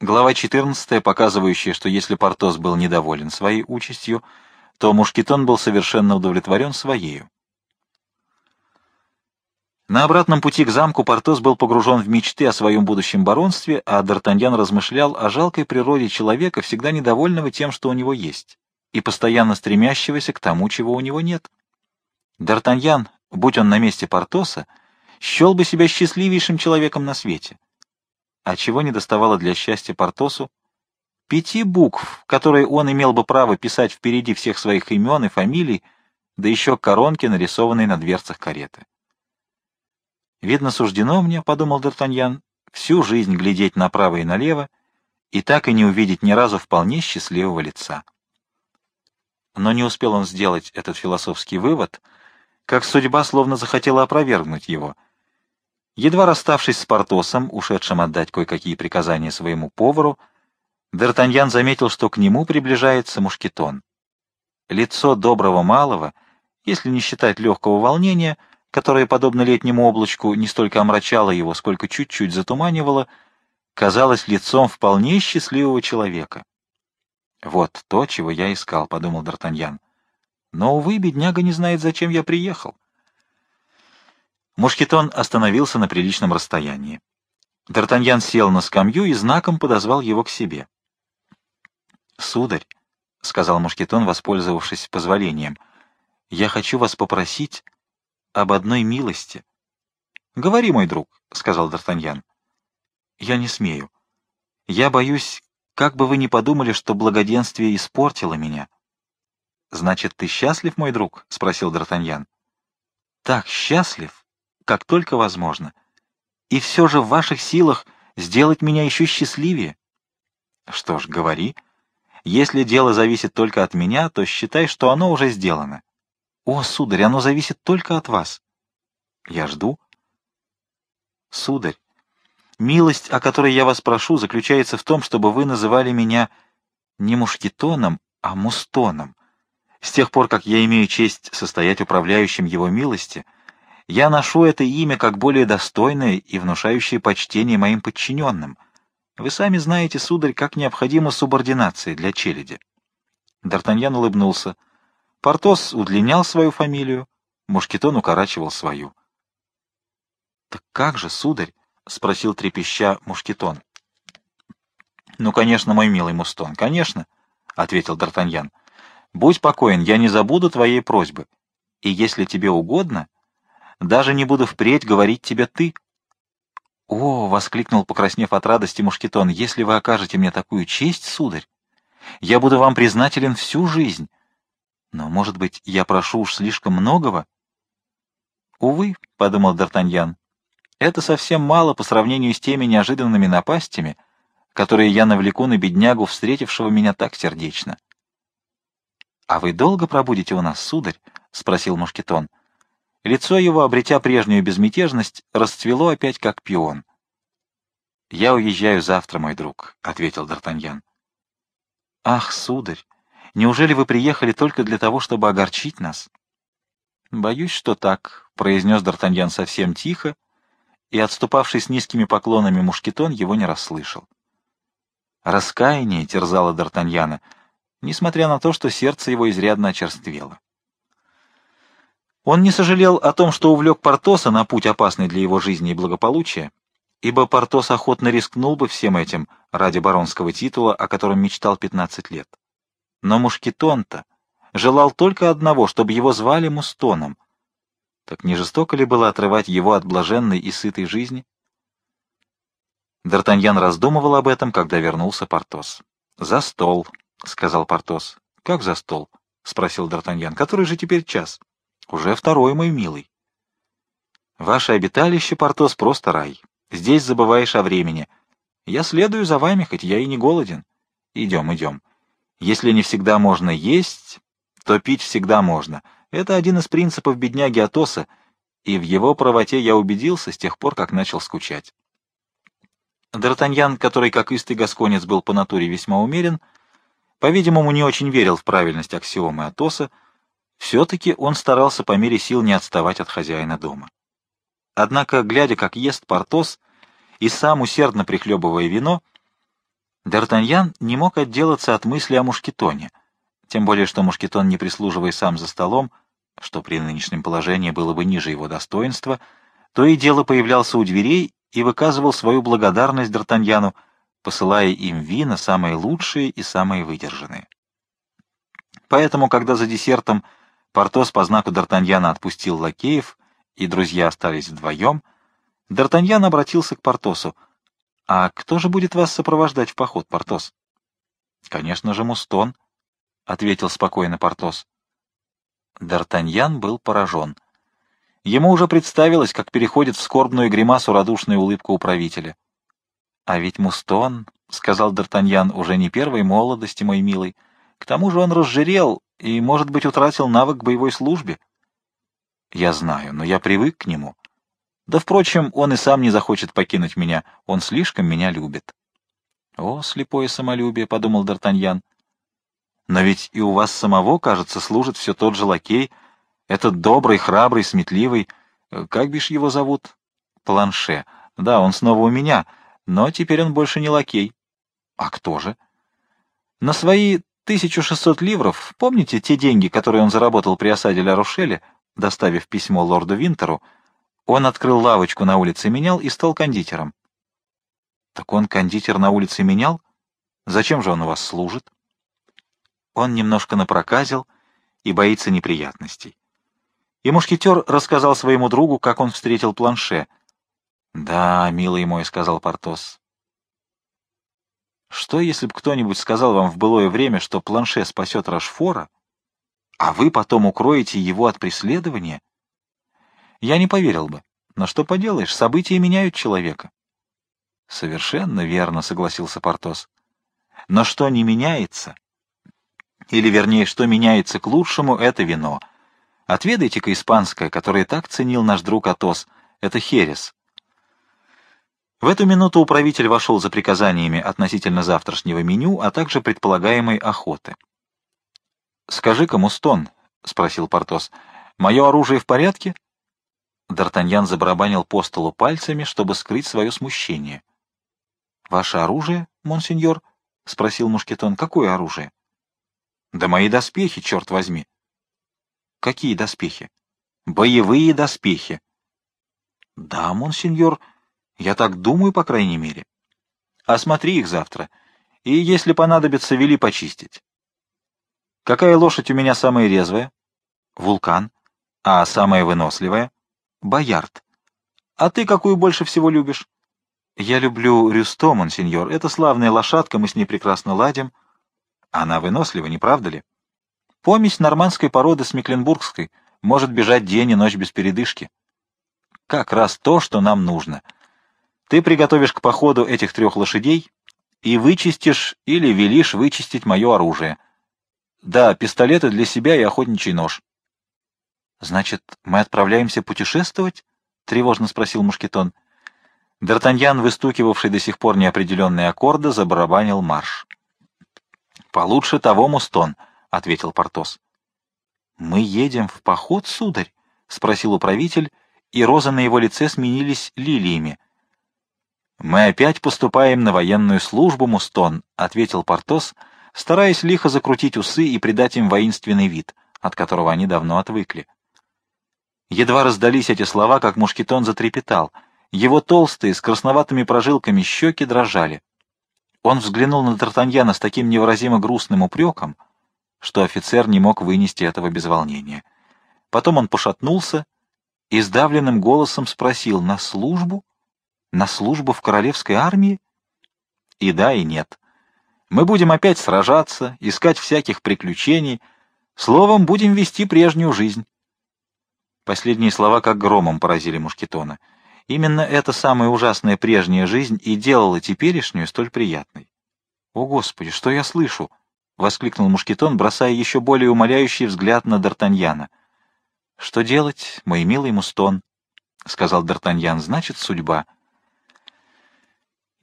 Глава 14, показывающая, что если Портос был недоволен своей участью, то Мушкетон был совершенно удовлетворен своею. На обратном пути к замку Портос был погружен в мечты о своем будущем баронстве, а Д'Артаньян размышлял о жалкой природе человека, всегда недовольного тем, что у него есть, и постоянно стремящегося к тому, чего у него нет. Д'Артаньян, будь он на месте Портоса, счел бы себя счастливейшим человеком на свете. А чего не доставало для счастья Портосу? Пяти букв, которые он имел бы право писать впереди всех своих имен и фамилий, да еще коронки, нарисованные на дверцах кареты. «Видно, суждено мне, — подумал Д'Артаньян, — всю жизнь глядеть направо и налево и так и не увидеть ни разу вполне счастливого лица». Но не успел он сделать этот философский вывод, как судьба словно захотела опровергнуть его — Едва расставшись с Портосом, ушедшим отдать кое-какие приказания своему повару, Д'Артаньян заметил, что к нему приближается мушкетон. Лицо доброго малого, если не считать легкого волнения, которое, подобно летнему облачку, не столько омрачало его, сколько чуть-чуть затуманивало, казалось лицом вполне счастливого человека. «Вот то, чего я искал», — подумал Д'Артаньян. «Но, увы, бедняга не знает, зачем я приехал. Мушкетон остановился на приличном расстоянии. Д'Артаньян сел на скамью и знаком подозвал его к себе. «Сударь», — сказал Мушкетон, воспользовавшись позволением, — «я хочу вас попросить об одной милости». «Говори, мой друг», — сказал Д'Артаньян. «Я не смею. Я боюсь, как бы вы ни подумали, что благоденствие испортило меня». «Значит, ты счастлив, мой друг?» — спросил Д'Артаньян. «Так счастлив, как только возможно. И все же в ваших силах сделать меня еще счастливее. Что ж, говори. Если дело зависит только от меня, то считай, что оно уже сделано. О, сударь, оно зависит только от вас. Я жду. Сударь, милость, о которой я вас прошу, заключается в том, чтобы вы называли меня не мушкетоном, а мустоном. С тех пор, как я имею честь состоять управляющим его милости, я ношу это имя как более достойное и внушающее почтение моим подчиненным. Вы сами знаете, сударь, как необходима субординация для челяди. Д'Артаньян улыбнулся. Портос удлинял свою фамилию, Мушкетон укорачивал свою. — Так как же, сударь? — спросил трепеща Мушкетон. — Ну, конечно, мой милый Мустон, конечно, — ответил Д'Артаньян. — Будь покоен, я не забуду твоей просьбы. И если тебе угодно, даже не буду впредь говорить тебе «ты». — О! — воскликнул, покраснев от радости Мушкетон, — если вы окажете мне такую честь, сударь, я буду вам признателен всю жизнь. Но, может быть, я прошу уж слишком многого? — Увы, — подумал Д'Артаньян, — это совсем мало по сравнению с теми неожиданными напастями, которые я навлеку на беднягу, встретившего меня так сердечно. — А вы долго пробудете у нас, сударь? — спросил Мушкетон. — Лицо его, обретя прежнюю безмятежность, расцвело опять как пион. — Я уезжаю завтра, мой друг, — ответил Д'Артаньян. — Ах, сударь, неужели вы приехали только для того, чтобы огорчить нас? — Боюсь, что так, — произнес Д'Артаньян совсем тихо, и, отступавший с низкими поклонами мушкетон, его не расслышал. Раскаяние терзало Д'Артаньяна, несмотря на то, что сердце его изрядно очерствело. Он не сожалел о том, что увлек Портоса на путь опасный для его жизни и благополучия, ибо Портос охотно рискнул бы всем этим ради баронского титула, о котором мечтал 15 лет. Но Мушкетон-то желал только одного, чтобы его звали Мустоном. Так не жестоко ли было отрывать его от блаженной и сытой жизни? Д'Артаньян раздумывал об этом, когда вернулся Портос. «За стол», — сказал Портос. «Как за стол?» — спросил Д'Артаньян. «Который же теперь час?» Уже второй, мой милый. Ваше обиталище, Портос, просто рай. Здесь забываешь о времени. Я следую за вами, хоть я и не голоден. Идем, идем. Если не всегда можно есть, то пить всегда можно. Это один из принципов бедняги Атоса, и в его правоте я убедился с тех пор, как начал скучать. Д'Артаньян, который, как истый гасконец, был по натуре весьма умерен, по-видимому, не очень верил в правильность аксиомы Атоса, все-таки он старался по мере сил не отставать от хозяина дома. Однако, глядя, как ест Портос, и сам усердно прихлебывая вино, Д'Артаньян не мог отделаться от мысли о мушкетоне, тем более что мушкетон, не прислуживая сам за столом, что при нынешнем положении было бы ниже его достоинства, то и дело появлялся у дверей и выказывал свою благодарность Д'Артаньяну, посылая им вина самые лучшие и самые выдержанные. Поэтому, когда за десертом Портос по знаку Д'Артаньяна отпустил лакеев, и друзья остались вдвоем, Д'Артаньян обратился к Портосу. — А кто же будет вас сопровождать в поход, Портос? — Конечно же, Мустон, — ответил спокойно Портос. Д'Артаньян был поражен. Ему уже представилось, как переходит в скорбную гримасу радушная улыбка управителя. — А ведь Мустон, — сказал Д'Артаньян, — уже не первой молодости, мой милый. К тому же он разжирел и, может быть, утратил навык боевой службе. — Я знаю, но я привык к нему. Да, впрочем, он и сам не захочет покинуть меня, он слишком меня любит. — О, слепое самолюбие, — подумал Д'Артаньян. — Но ведь и у вас самого, кажется, служит все тот же лакей, этот добрый, храбрый, сметливый... Как бишь его зовут? Планше. Да, он снова у меня, но теперь он больше не лакей. А кто же? На свои 1600 ливров, помните те деньги, которые он заработал при осаде Ля-Рушеля, доставив письмо лорду Винтеру, он открыл лавочку на улице Менял и стал кондитером. Так он кондитер на улице Менял? Зачем же он у вас служит? Он немножко напроказил и боится неприятностей. И мушкетер рассказал своему другу, как он встретил планше. «Да, милый мой», — сказал Портос. «Что, если бы кто-нибудь сказал вам в былое время, что планше спасет Рашфора, а вы потом укроете его от преследования?» Я не поверил бы. Но что поделаешь, события меняют человека. — Совершенно верно, — согласился Портос. — Но что не меняется, или, вернее, что меняется к лучшему, — это вино. Отведайте-ка испанское, которое так ценил наш друг Атос. Это херес. В эту минуту управитель вошел за приказаниями относительно завтрашнего меню, а также предполагаемой охоты. — Скажи-ка, Мустон, — спросил Портос, — мое оружие в порядке? — Д'Артаньян забарабанил по столу пальцами, чтобы скрыть свое смущение. — Ваше оружие, монсеньор? — спросил Мушкетон. — Какое оружие? — Да мои доспехи, черт возьми. — Какие доспехи? — Боевые доспехи. — Да, монсеньор, я так думаю, по крайней мере. — Осмотри их завтра, и, если понадобится, вели почистить. — Какая лошадь у меня самая резвая? — Вулкан. — А самая выносливая? Боярд. А ты какую больше всего любишь? Я люблю Рюсто, монсеньор. Это славная лошадка, мы с ней прекрасно ладим. Она вынослива, не правда ли? Помесь нормандской породы с мекленбургской может бежать день и ночь без передышки. Как раз то, что нам нужно. Ты приготовишь к походу этих трех лошадей и вычистишь или велишь вычистить мое оружие. Да, пистолеты для себя и охотничий нож. «Значит, мы отправляемся путешествовать?» — тревожно спросил Мушкетон. Д'Артаньян, выстукивавший до сих пор неопределенные аккорды, забарабанил марш. «Получше того, Мустон», — ответил Портос. «Мы едем в поход, сударь?» — спросил управитель, и розы на его лице сменились лилиями. «Мы опять поступаем на военную службу, Мустон», — ответил Портос, стараясь лихо закрутить усы и придать им воинственный вид, от которого они давно отвыкли. Едва раздались эти слова, как мушкетон затрепетал. Его толстые, с красноватыми прожилками щеки дрожали. Он взглянул на Д'Артаньяна с таким невыразимо грустным упреком, что офицер не мог вынести этого без волнения. Потом он пошатнулся и сдавленным голосом спросил «На службу? На службу в королевской армии?» И да, и нет. Мы будем опять сражаться, искать всяких приключений, словом, будем вести прежнюю жизнь. Последние слова как громом поразили Мушкетона. Именно эта самая ужасная прежняя жизнь и делала теперешнюю столь приятной. «О, Господи, что я слышу!» — воскликнул Мушкетон, бросая еще более умоляющий взгляд на Д'Артаньяна. «Что делать, мой милый Мустон?» — сказал Д'Артаньян. «Значит, судьба».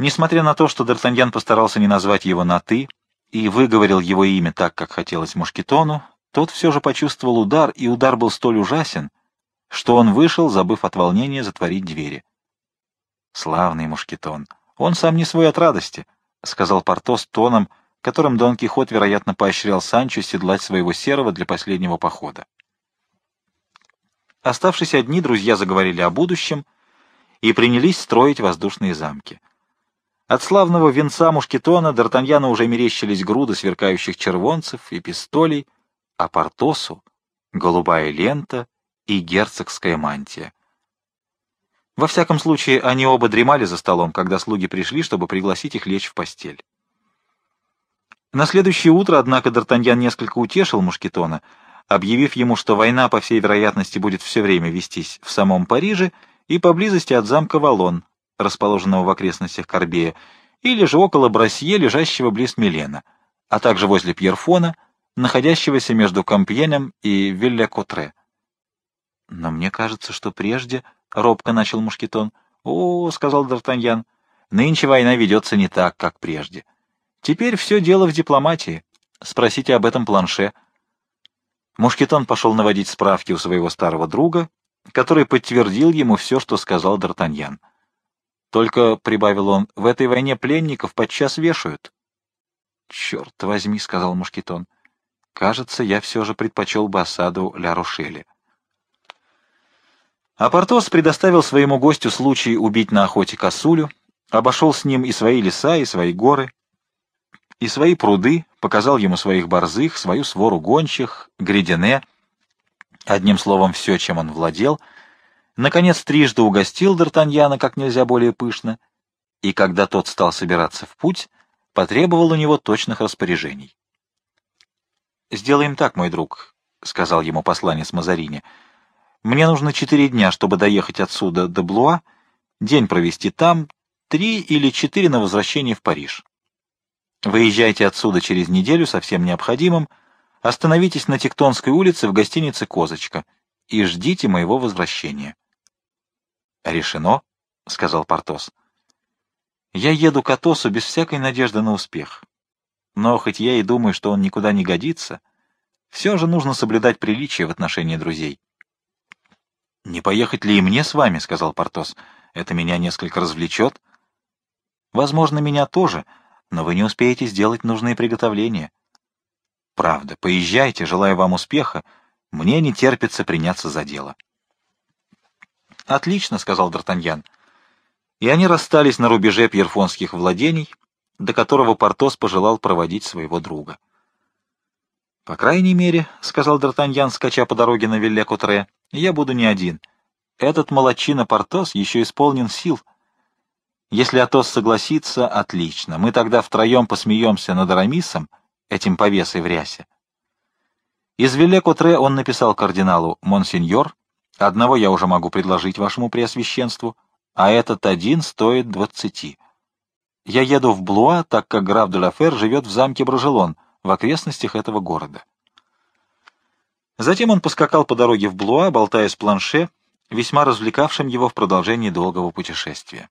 Несмотря на то, что Д'Артаньян постарался не назвать его на «ты» и выговорил его имя так, как хотелось Мушкетону, тот все же почувствовал удар, и удар был столь ужасен, что он вышел, забыв от волнения затворить двери. Славный мушкетон. Он сам не свой от радости. — сказал Портос тоном, которым Дон Кихот, вероятно, поощрял Санчо седлать своего серого для последнего похода. Оставшись одни, друзья заговорили о будущем и принялись строить воздушные замки. От славного венца мушкетона Д'Артаньяна уже мерещились груды сверкающих червонцев и пистолей, а Портосу — голубая лента и герцогская мантия. Во всяком случае, они оба дремали за столом, когда слуги пришли, чтобы пригласить их лечь в постель. На следующее утро, однако, Д'Артаньян несколько утешил Мушкетона, объявив ему, что война, по всей вероятности, будет все время вестись в самом Париже и поблизости от замка Валон, расположенного в окрестностях Корбея, или же около Брасье, лежащего близ Милена, а также возле Пьерфона, находящегося между Компьенем и Вилле-Котре. Но мне кажется, что прежде, — робко начал Мушкетон, — «О, — сказал Д'Артаньян, — нынче война ведется не так, как прежде. Теперь все дело в дипломатии. Спросите об этом планше. Мушкетон пошел наводить справки у своего старого друга, который подтвердил ему все, что сказал Д'Артаньян. Только, — прибавил он, — в этой войне пленников подчас вешают. — Черт возьми, — сказал Мушкетон, — кажется, я все же предпочел бы осаду Ля-Рошеля. А Портос предоставил своему гостю случай убить на охоте косулю, обошел с ним и свои леса, и свои горы, и свои пруды, показал ему своих борзых, свою свору гончих, гридене, одним словом, все, чем он владел, наконец трижды угостил Д'Артаньяна как нельзя более пышно, и когда тот стал собираться в путь, потребовал у него точных распоряжений. «Сделаем так, мой друг», — сказал ему посланец Мазарини, — мне нужно четыре дня, чтобы доехать отсюда до Блуа, день провести там, три или четыре на возвращение в Париж. Выезжайте отсюда через неделю со всем необходимым, остановитесь на Тектонской улице в гостинице «Козочка» и ждите моего возвращения. — Решено, — сказал Портос. — Я еду к Атосу без всякой надежды на успех. Но хоть я и думаю, что он никуда не годится, все же нужно соблюдать приличие в отношении друзей. — Не поехать ли и мне с вами? — сказал Портос. — Это меня несколько развлечет. — Возможно, меня тоже, но вы не успеете сделать нужные приготовления. — Правда, поезжайте, желаю вам успеха. Мне не терпится приняться за дело. — Отлично, — сказал Д'Артаньян. И они расстались на рубеже пьерфонских владений, до которого Портос пожелал проводить своего друга. — По крайней мере, — сказал Д'Артаньян, скача по дороге на Вилле-Котре, — я буду не один. Этот молодчина Портос еще исполнен сил. Если Атос согласится, отлично. Мы тогда втроем посмеемся над Арамисом, этим повесой в рясе. Из Вилле-Котре он написал кардиналу «Монсеньор», одного я уже могу предложить вашему преосвященству, а этот один стоит двадцати. Я еду в Блуа, так как граф де Лафер живет в замке Брожелон, в окрестностях этого города. Затем он поскакал по дороге в Блуа, болтая с планше, весьма развлекавшим его в продолжении долгого путешествия.